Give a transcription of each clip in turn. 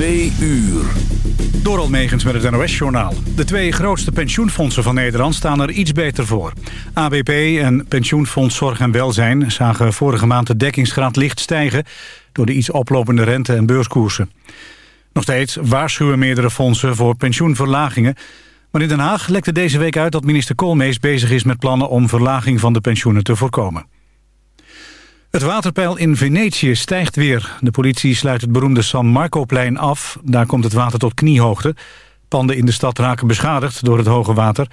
Twee uur. Door met het NOS-journaal. De twee grootste pensioenfondsen van Nederland staan er iets beter voor. ABP en Pensioenfonds Zorg en Welzijn zagen vorige maand de dekkingsgraad licht stijgen... door de iets oplopende rente- en beurskoersen. Nog steeds waarschuwen meerdere fondsen voor pensioenverlagingen... maar in Den Haag lekte deze week uit dat minister Koolmees bezig is met plannen... om verlaging van de pensioenen te voorkomen. Het waterpeil in Venetië stijgt weer. De politie sluit het beroemde San Marcoplein af. Daar komt het water tot kniehoogte. Panden in de stad raken beschadigd door het hoge water.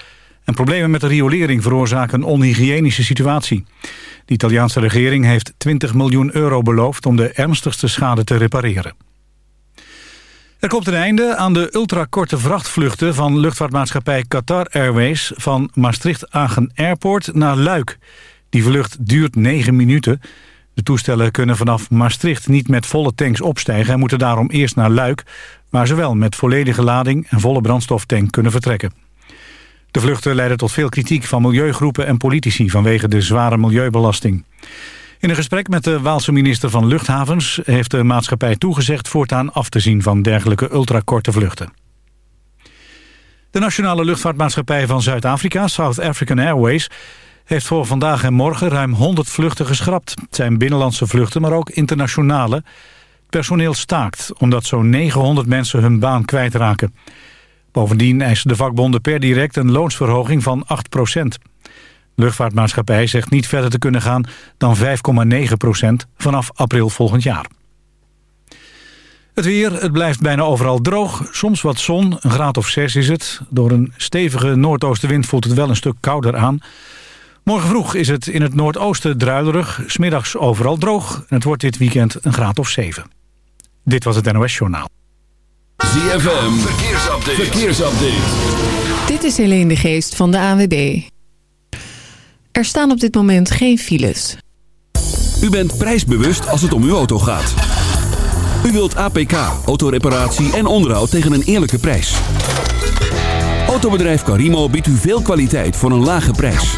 En problemen met de riolering veroorzaken een onhygiënische situatie. De Italiaanse regering heeft 20 miljoen euro beloofd... om de ernstigste schade te repareren. Er komt een einde aan de ultrakorte vrachtvluchten... van luchtvaartmaatschappij Qatar Airways... van Maastricht-Agen Airport naar Luik. Die vlucht duurt 9 minuten... De toestellen kunnen vanaf Maastricht niet met volle tanks opstijgen... en moeten daarom eerst naar Luik... waar ze wel met volledige lading en volle brandstoftank kunnen vertrekken. De vluchten leiden tot veel kritiek van milieugroepen en politici... vanwege de zware milieubelasting. In een gesprek met de Waalse minister van Luchthavens... heeft de maatschappij toegezegd voortaan af te zien van dergelijke ultrakorte vluchten. De Nationale Luchtvaartmaatschappij van Zuid-Afrika, South African Airways heeft voor vandaag en morgen ruim 100 vluchten geschrapt. Het zijn binnenlandse vluchten, maar ook internationale. Het personeel staakt, omdat zo'n 900 mensen hun baan kwijtraken. Bovendien eisen de vakbonden per direct een loonsverhoging van 8 procent. Luchtvaartmaatschappij zegt niet verder te kunnen gaan dan 5,9 procent vanaf april volgend jaar. Het weer, het blijft bijna overal droog. Soms wat zon, een graad of 6 is het. Door een stevige noordoostenwind voelt het wel een stuk kouder aan. Morgen vroeg is het in het noordoosten druilerig, smiddags overal droog... en het wordt dit weekend een graad of 7. Dit was het NOS Journaal. ZFM, verkeersupdate. verkeersupdate. Dit is Helene de Geest van de AWB. Er staan op dit moment geen files. U bent prijsbewust als het om uw auto gaat. U wilt APK, autoreparatie en onderhoud tegen een eerlijke prijs. Autobedrijf Carimo biedt u veel kwaliteit voor een lage prijs.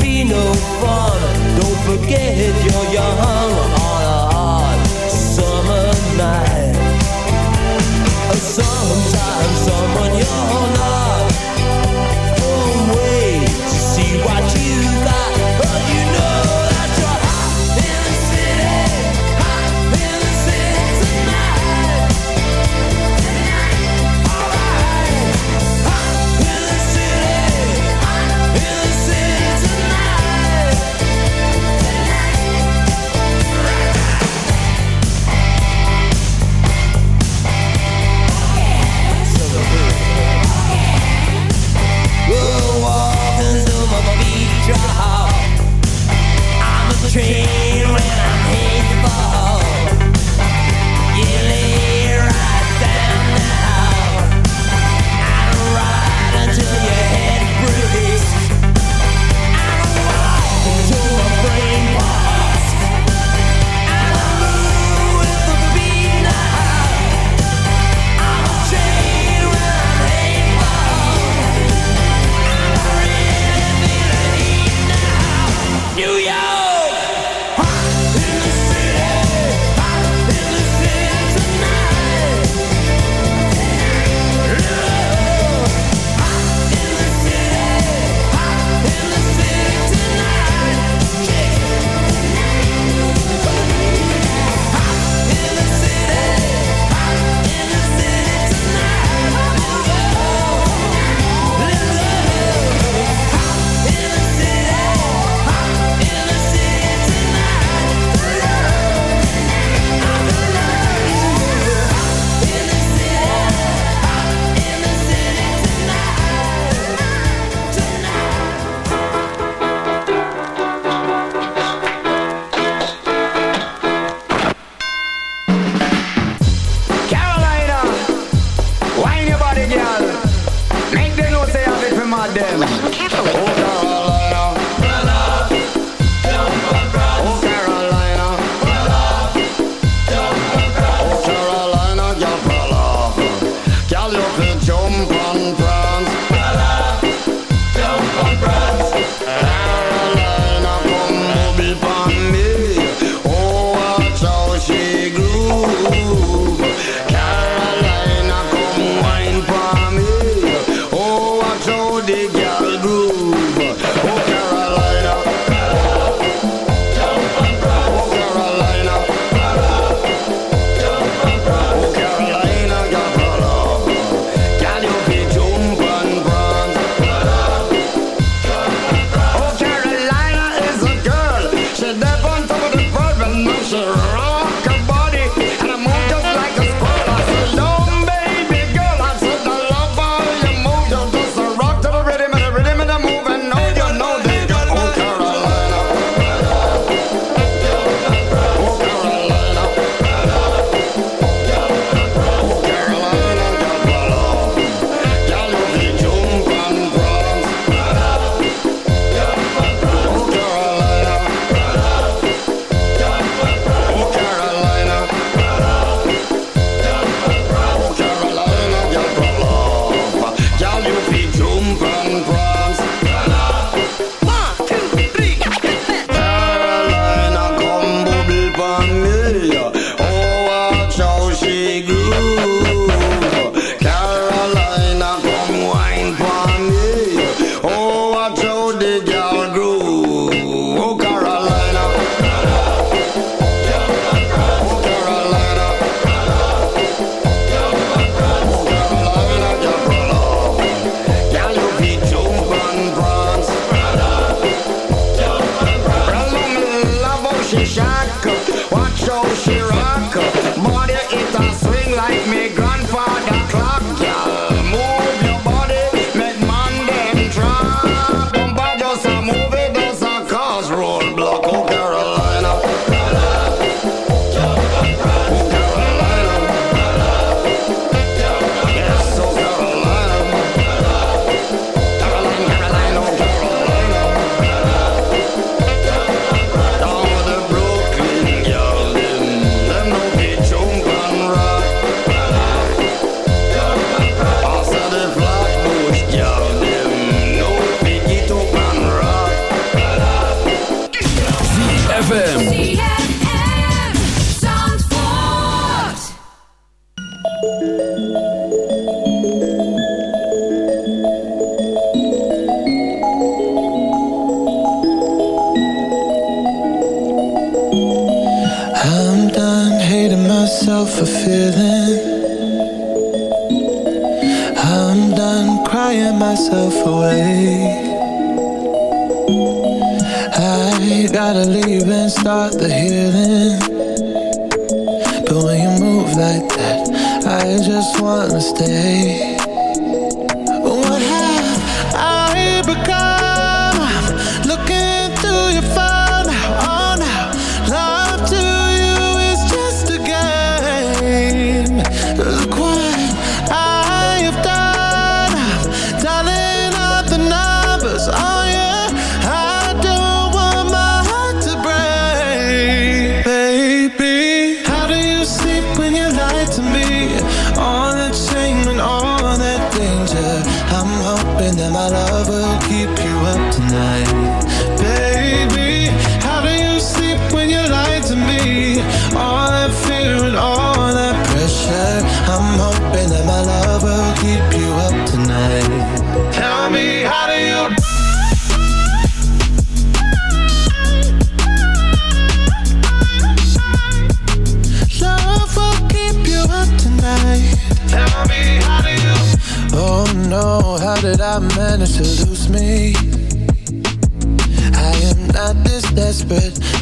Be no fun. I just wanna stay.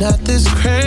Not this crazy.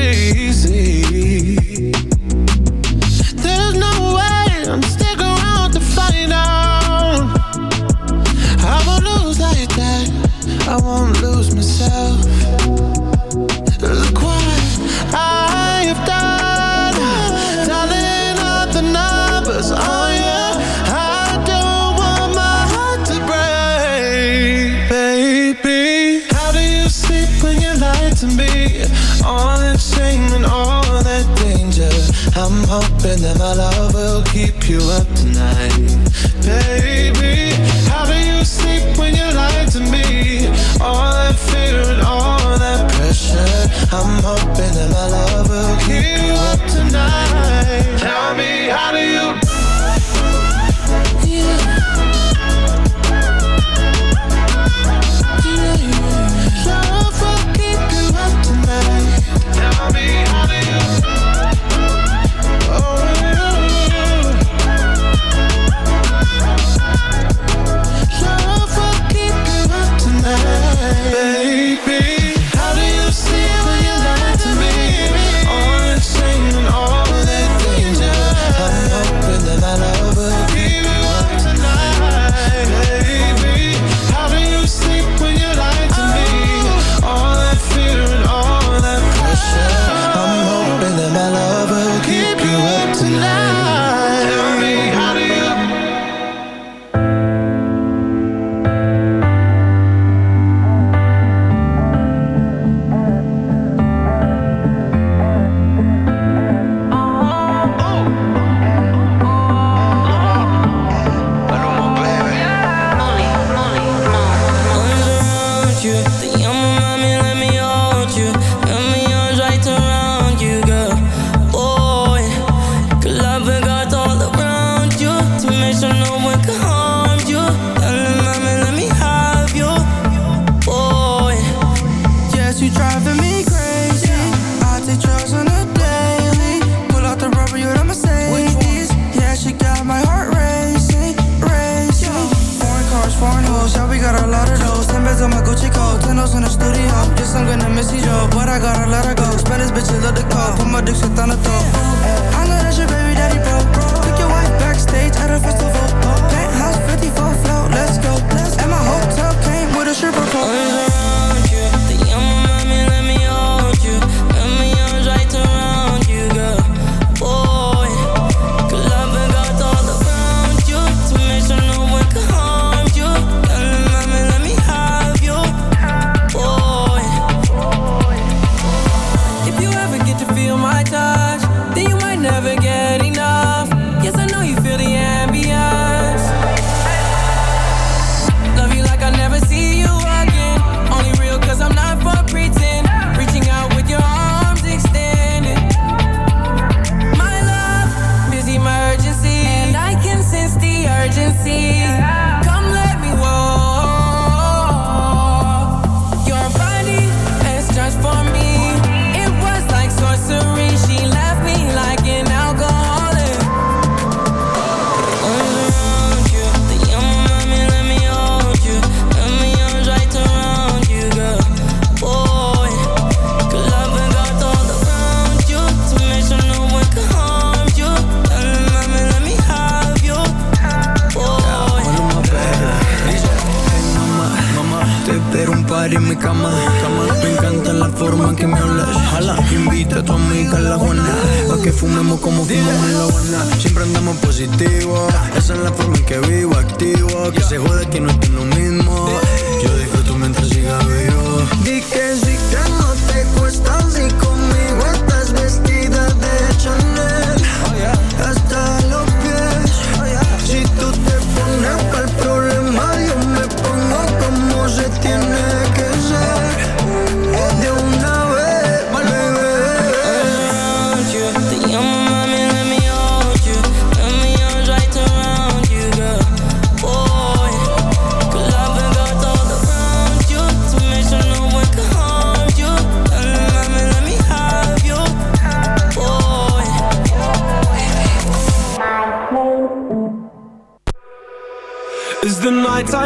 Up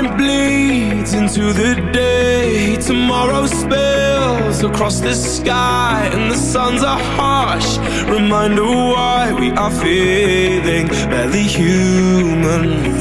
time bleeds into the day. Tomorrow spills across the sky, and the suns are harsh. Reminder why we are feeling barely human.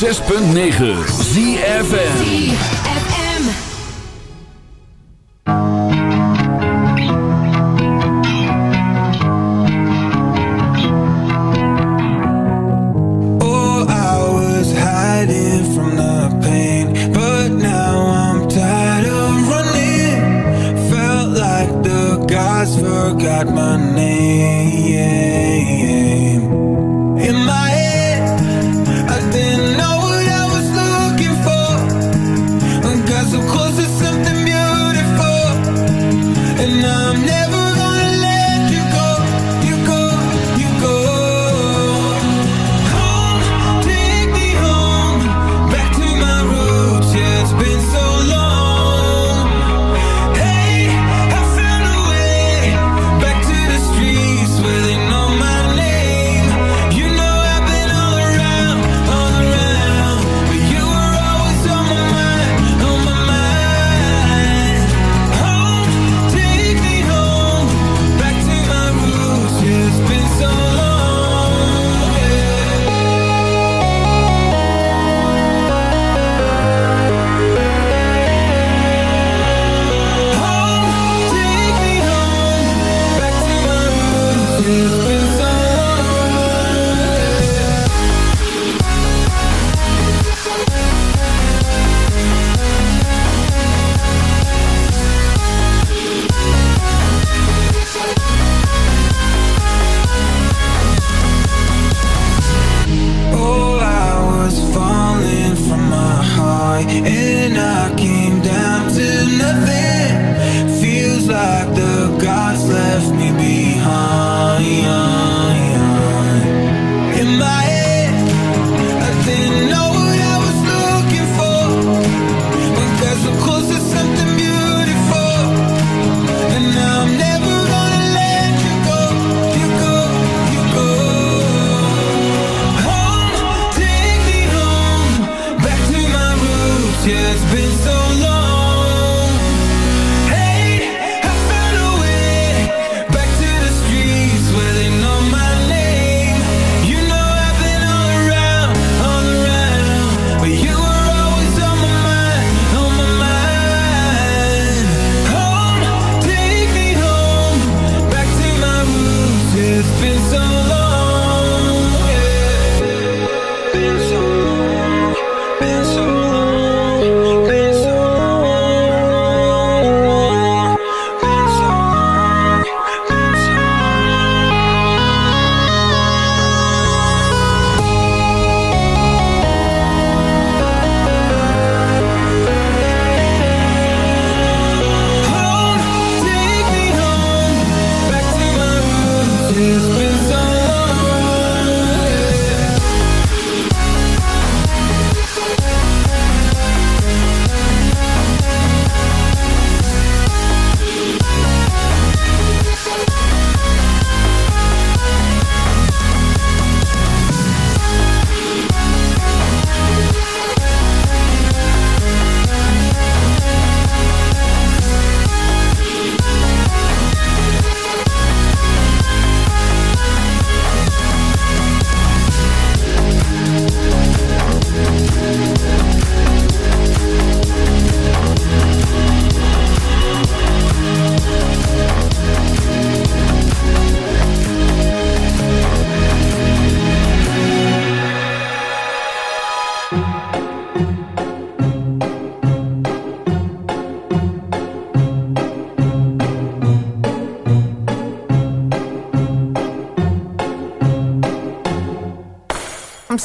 106.9 ZFN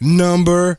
number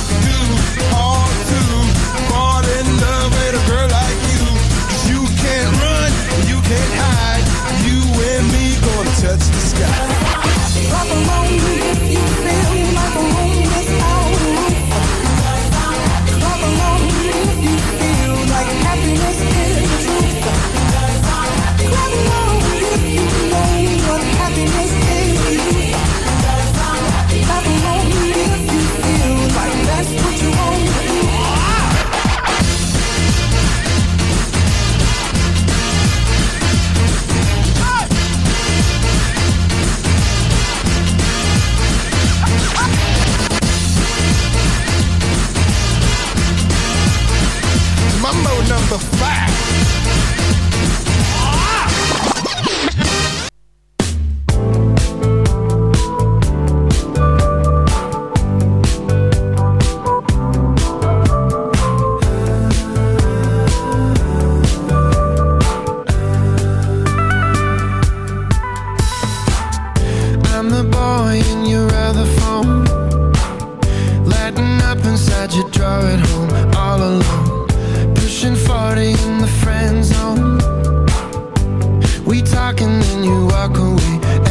can't hide. You and me gonna touch the sky. Pop along with you. We talking, then you walk away.